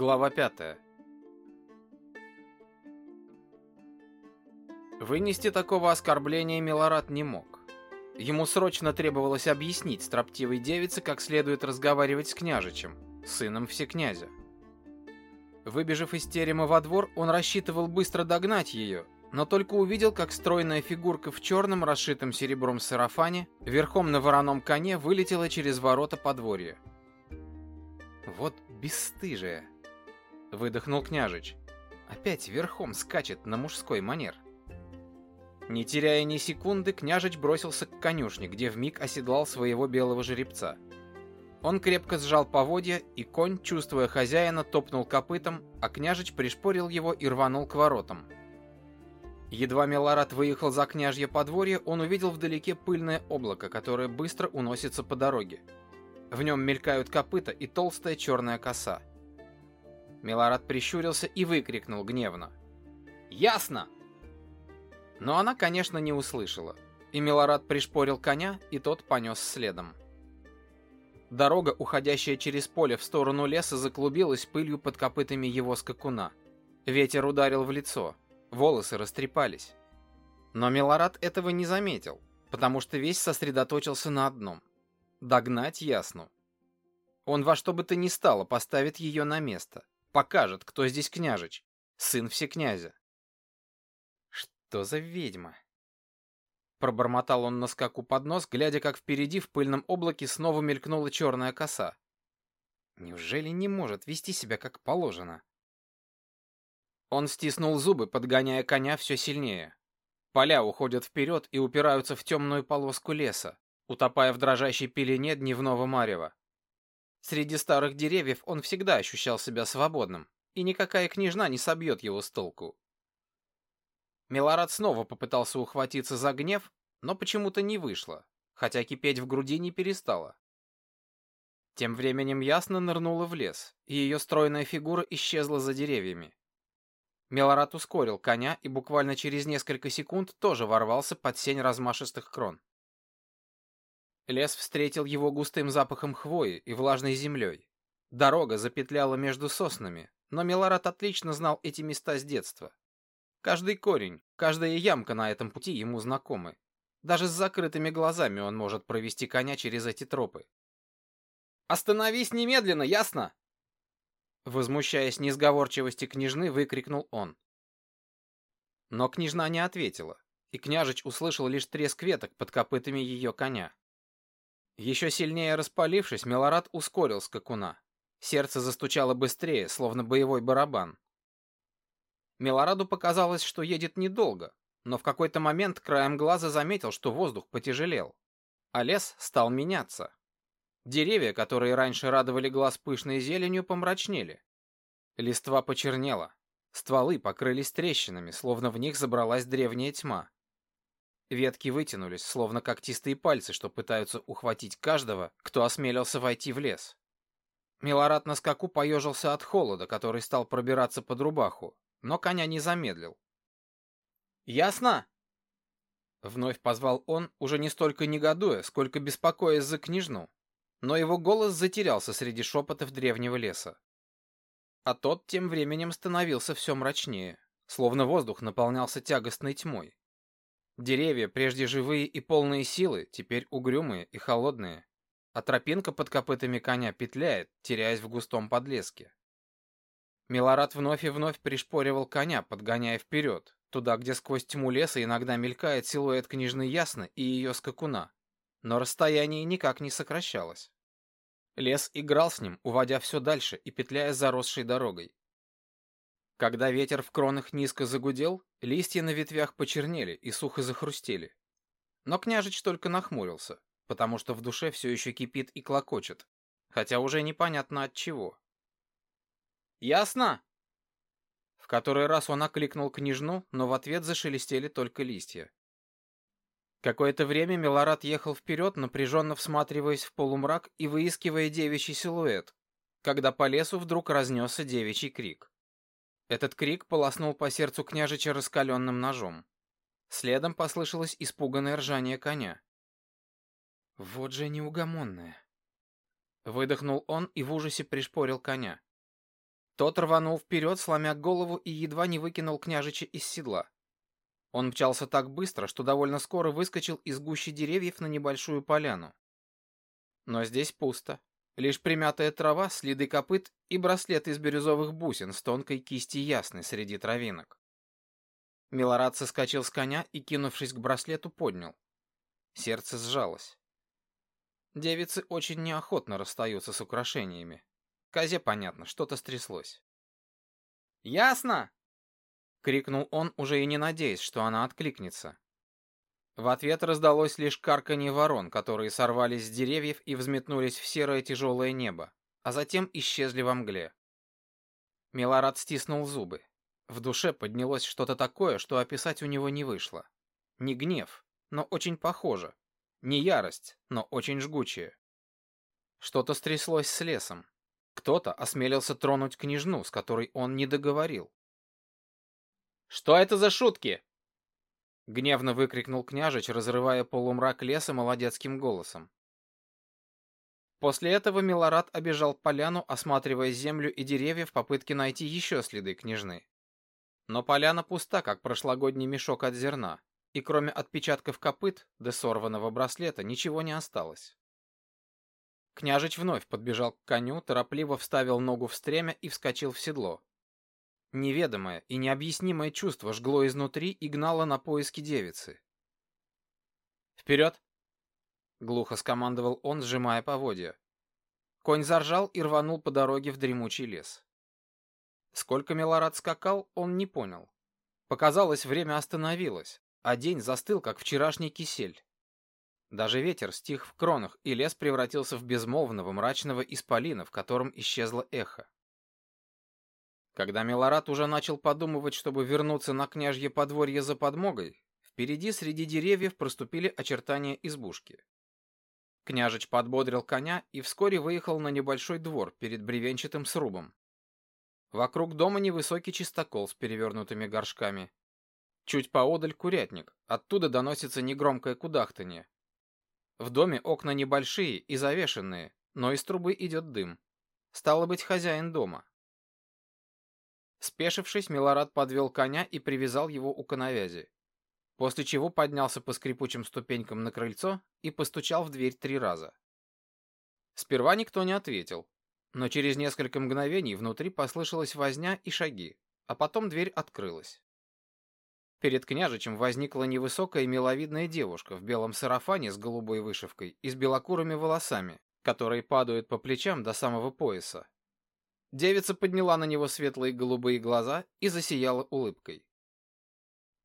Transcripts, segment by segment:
Глава 5. Вынести такого оскорбления Милорад не мог. Ему срочно требовалось объяснить строптивой девице, как следует разговаривать с княжичем, сыном всекнязя. Выбежав из терема во двор, он рассчитывал быстро догнать ее, но только увидел, как стройная фигурка в черном, расшитом серебром сарафане, верхом на вороном коне вылетела через ворота подворья. Вот бесстыжая, выдохнул княжич. Опять верхом скачет на мужской манер. Не теряя ни секунды, княжич бросился к конюшне, где вмиг оседлал своего белого жеребца. Он крепко сжал поводья, и конь, чувствуя хозяина, топнул копытом, а княжич пришпорил его и рванул к воротам. Едва Мелорат выехал за княжье подворье, он увидел вдалеке пыльное облако, которое быстро уносится по дороге. В нем мелькают копыта и толстая черная коса. Милорад прищурился и выкрикнул гневно. «Ясно!» Но она, конечно, не услышала, и Милорад пришпорил коня, и тот понес следом. Дорога, уходящая через поле в сторону леса, заклубилась пылью под копытами его скакуна. Ветер ударил в лицо, волосы растрепались. Но Милорад этого не заметил, потому что весь сосредоточился на одном — догнать Ясну. Он во что бы то ни стало поставит ее на место, покажет, кто здесь княжич, сын всекнязя. Что за ведьма? Пробормотал он на скаку под нос, глядя, как впереди в пыльном облаке снова мелькнула черная коса. Неужели не может вести себя как положено? Он стиснул зубы, подгоняя коня все сильнее. Поля уходят вперед и упираются в темную полоску леса, утопая в дрожащей пелене дневного марева. Среди старых деревьев он всегда ощущал себя свободным, и никакая княжна не собьет его с толку. Милорад снова попытался ухватиться за гнев, но почему-то не вышло, хотя кипеть в груди не перестало. Тем временем ясно нырнула в лес, и ее стройная фигура исчезла за деревьями. Милорад ускорил коня и буквально через несколько секунд тоже ворвался под сень размашистых крон. Лес встретил его густым запахом хвои и влажной землей. Дорога запетляла между соснами, но Милорад отлично знал эти места с детства. Каждый корень, каждая ямка на этом пути ему знакомы. Даже с закрытыми глазами он может провести коня через эти тропы. «Остановись немедленно, ясно?» Возмущаясь несговорчивости княжны, выкрикнул он. Но княжна не ответила, и княжич услышал лишь треск веток под копытами ее коня. Еще сильнее распалившись, Милорад ускорил скакуна. Сердце застучало быстрее, словно боевой барабан. Милораду показалось, что едет недолго, но в какой-то момент краем глаза заметил, что воздух потяжелел, а лес стал меняться. Деревья, которые раньше радовали глаз пышной зеленью, помрачнели. Листва почернела, стволы покрылись трещинами, словно в них забралась древняя тьма. Ветки вытянулись, словно когтистые пальцы, что пытаются ухватить каждого, кто осмелился войти в лес. Милорад на скаку поежился от холода, который стал пробираться под рубаху, но коня не замедлил. «Ясно?» Вновь позвал он, уже не столько негодуя, сколько беспокоясь за княжну, но его голос затерялся среди шепотов древнего леса. А тот тем временем становился все мрачнее, словно воздух наполнялся тягостной тьмой. Деревья, прежде живые и полные силы, теперь угрюмые и холодные, а тропинка под копытами коня петляет, теряясь в густом подлеске. Милорад вновь и вновь пришпоривал коня, подгоняя вперед, туда, где сквозь тьму леса иногда мелькает силуэт княжны Ясны и ее скакуна, но расстояние никак не сокращалось. Лес играл с ним, уводя все дальше и петляя заросшей дорогой. Когда ветер в кронах низко загудел, листья на ветвях почернели и сухо захрустели. Но княжич только нахмурился, потому что в душе все еще кипит и клокочет, хотя уже непонятно от чего. «Ясно?» В который раз он окликнул княжну, но в ответ зашелестели только листья. Какое-то время Милорад ехал вперед, напряженно всматриваясь в полумрак и выискивая девичий силуэт, когда по лесу вдруг разнесся девичий крик. Этот крик полоснул по сердцу княжича раскаленным ножом. Следом послышалось испуганное ржание коня. Вот же неугомонная. Выдохнул он и в ужасе пришпорил коня. Тот рванул вперед, сломя голову, и едва не выкинул княжича из седла. Он мчался так быстро, что довольно скоро выскочил из гущи деревьев на небольшую поляну. Но здесь пусто. Лишь примятая трава, следы копыт и браслет из бирюзовых бусин с тонкой кисти ясной среди травинок. Милорад соскочил с коня и, кинувшись к браслету, поднял. Сердце сжалось. Девицы очень неохотно расстаются с украшениями. Козе понятно, что-то стряслось. «Ясно!» — крикнул он, уже и не надеясь, что она откликнется. В ответ раздалось лишь карканье ворон, которые сорвались с деревьев и взметнулись в серое тяжелое небо, а затем исчезли во мгле. Милорад стиснул зубы. В душе поднялось что-то такое, что описать у него не вышло. Не гнев, но очень похоже. Не ярость, но очень жгучее. Что-то стряслось с лесом. Кто-то осмелился тронуть княжну, с которой он не договорил. «Что это за шутки?» Гневно выкрикнул княжич, разрывая полумрак леса молодецким голосом. После этого Милорад обежал поляну, осматривая землю и деревья в попытке найти еще следы княжны. Но поляна пуста, как прошлогодний мешок от зерна, и кроме отпечатков копыт до сорванного браслета ничего не осталось. Княжич вновь подбежал к коню, торопливо вставил ногу в стремя и вскочил в седло. Неведомое и необъяснимое чувство жгло изнутри и гнало на поиски девицы. «Вперед!» — глухо скомандовал он, сжимая поводья. Конь заржал и рванул по дороге в дремучий лес. Сколько Милорад скакал, он не понял. Показалось, время остановилось, а день застыл, как вчерашний кисель. Даже ветер стих в кронах, и лес превратился в безмолвного мрачного исполина, в котором исчезло эхо. Когда Милорад уже начал подумывать, чтобы вернуться на княжье подворье за подмогой, впереди среди деревьев проступили очертания избушки. Княжич подбодрил коня и вскоре выехал на небольшой двор перед бревенчатым срубом. Вокруг дома невысокий чистокол с перевернутыми горшками. Чуть поодаль курятник, оттуда доносится негромкое кудахтанье. В доме окна небольшие и завешенные, но из трубы идет дым. Стало быть, хозяин дома. Спешившись, Милорад подвел коня и привязал его у коновязи. После чего поднялся по скрипучим ступенькам на крыльцо и постучал в дверь три раза. Сперва никто не ответил, но через несколько мгновений внутри послышалась возня и шаги, а потом дверь открылась. Перед княжичем возникла невысокая миловидная девушка в белом сарафане с голубой вышивкой и с белокурыми волосами, которые падают по плечам до самого пояса. Девица подняла на него светлые голубые глаза и засияла улыбкой.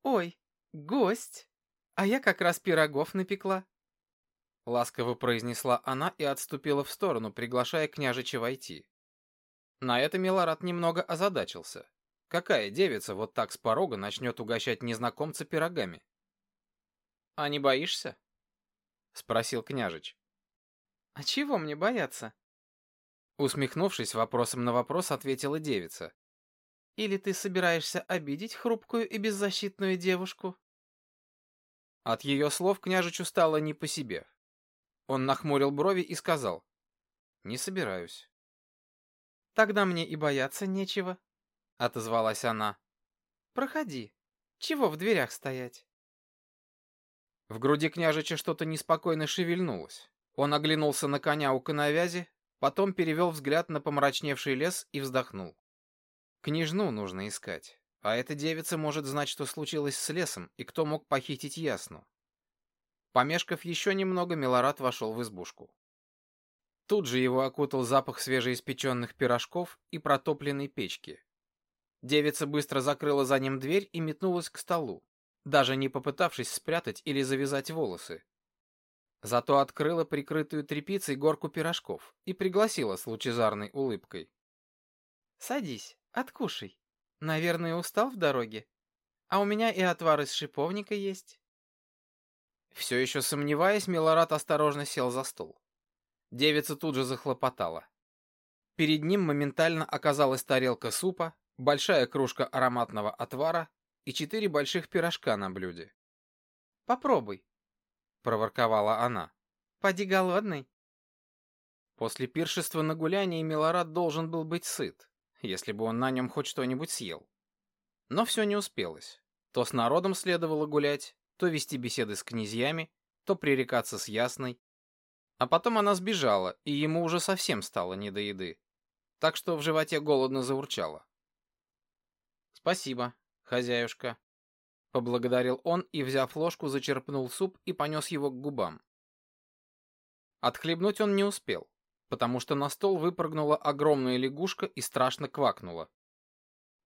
«Ой, гость! А я как раз пирогов напекла!» Ласково произнесла она и отступила в сторону, приглашая княжича войти. На это Милорад немного озадачился. Какая девица вот так с порога начнет угощать незнакомца пирогами? «А не боишься?» — спросил княжич. «А чего мне бояться?» Усмехнувшись вопросом на вопрос, ответила девица. «Или ты собираешься обидеть хрупкую и беззащитную девушку?» От ее слов княжичу стало не по себе. Он нахмурил брови и сказал. «Не собираюсь». «Тогда мне и бояться нечего», — отозвалась она. «Проходи. Чего в дверях стоять?» В груди княжича что-то неспокойно шевельнулось. Он оглянулся на коня у коновязи, потом перевел взгляд на помрачневший лес и вздохнул. Княжну нужно искать, а эта девица может знать, что случилось с лесом и кто мог похитить Ясну. Помешков еще немного, Милорад вошел в избушку. Тут же его окутал запах свежеиспеченных пирожков и протопленной печки. Девица быстро закрыла за ним дверь и метнулась к столу, даже не попытавшись спрятать или завязать волосы. Зато открыла прикрытую тряпицей горку пирожков и пригласила с лучезарной улыбкой. «Садись, откушай. Наверное, устал в дороге. А у меня и отвар из шиповника есть». Все еще сомневаясь, Милорад осторожно сел за стол. Девица тут же захлопотала. Перед ним моментально оказалась тарелка супа, большая кружка ароматного отвара и четыре больших пирожка на блюде. «Попробуй», — проворковала она. «Поди голодный». После пиршества на гулянии Милорад должен был быть сыт. если бы он на нем хоть что-нибудь съел. Но все не успелось. То с народом следовало гулять, то вести беседы с князьями, то пререкаться с Ясной. А потом она сбежала, и ему уже совсем стало не до еды. Так что в животе голодно заурчало. «Спасибо, хозяюшка», — поблагодарил он и, взяв ложку, зачерпнул суп и понес его к губам. Отхлебнуть он не успел, потому что на стол выпрыгнула огромная лягушка и страшно квакнула.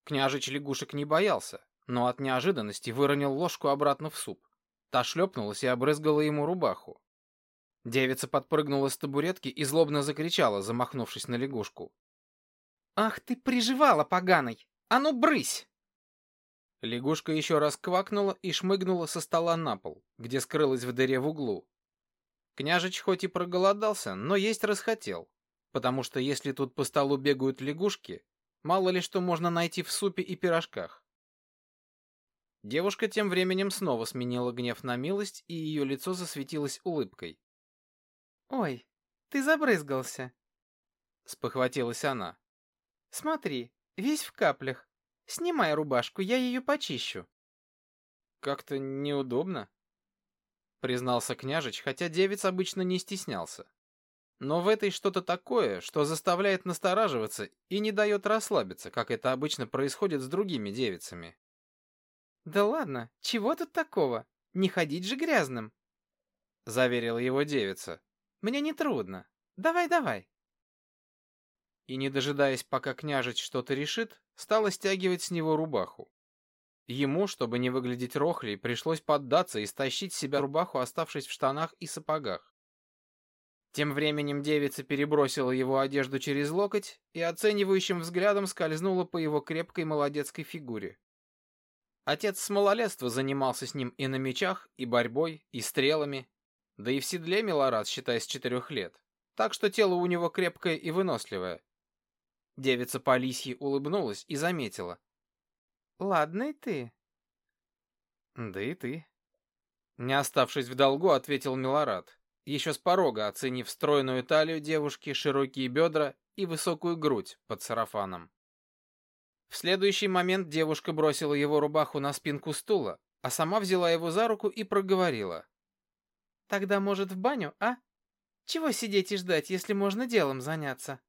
Княжич лягушек не боялся, но от неожиданности выронил ложку обратно в суп. Та шлепнулась и обрызгала ему рубаху. Девица подпрыгнула с табуретки и злобно закричала, замахнувшись на лягушку. «Ах ты, приживала поганый! А ну, брысь!» Лягушка еще раз квакнула и шмыгнула со стола на пол, где скрылась в дыре в углу. Княжич хоть и проголодался, но есть расхотел, потому что если тут по столу бегают лягушки, мало ли что можно найти в супе и пирожках. Девушка тем временем снова сменила гнев на милость, и ее лицо засветилось улыбкой. «Ой, ты забрызгался!» — спохватилась она. «Смотри, весь в каплях. Снимай рубашку, я ее почищу». «Как-то неудобно», — признался княжич, хотя девиц обычно не стеснялся. Но в этой что-то такое, что заставляет настораживаться и не дает расслабиться, как это обычно происходит с другими девицами. «Да ладно, чего тут такого? Не ходить же грязным!» — заверила его девица. «Мне не трудно. Давай-давай!» И, не дожидаясь, пока княжич что-то решит, стала стягивать с него рубаху. Ему, чтобы не выглядеть рохлей, пришлось поддаться и стащить с себя рубаху, оставшись в штанах и сапогах. Тем временем девица перебросила его одежду через локоть и оценивающим взглядом скользнула по его крепкой молодецкой фигуре. Отец с малолетства занимался с ним и на мечах, и борьбой, и стрелами, да и в седле Милорад, считай, с четырех лет. Так что тело у него крепкое и выносливое. Девица по лисьи улыбнулась и заметила. «Ладно и ты». «Да и ты». Не оставшись в долгу, ответил Милорад, еще с порога оценив стройную талию девушки, широкие бедра и высокую грудь под сарафаном. В следующий момент девушка бросила его рубаху на спинку стула, а сама взяла его за руку и проговорила. «Тогда, может, в баню, а? Чего сидеть и ждать, если можно делом заняться?»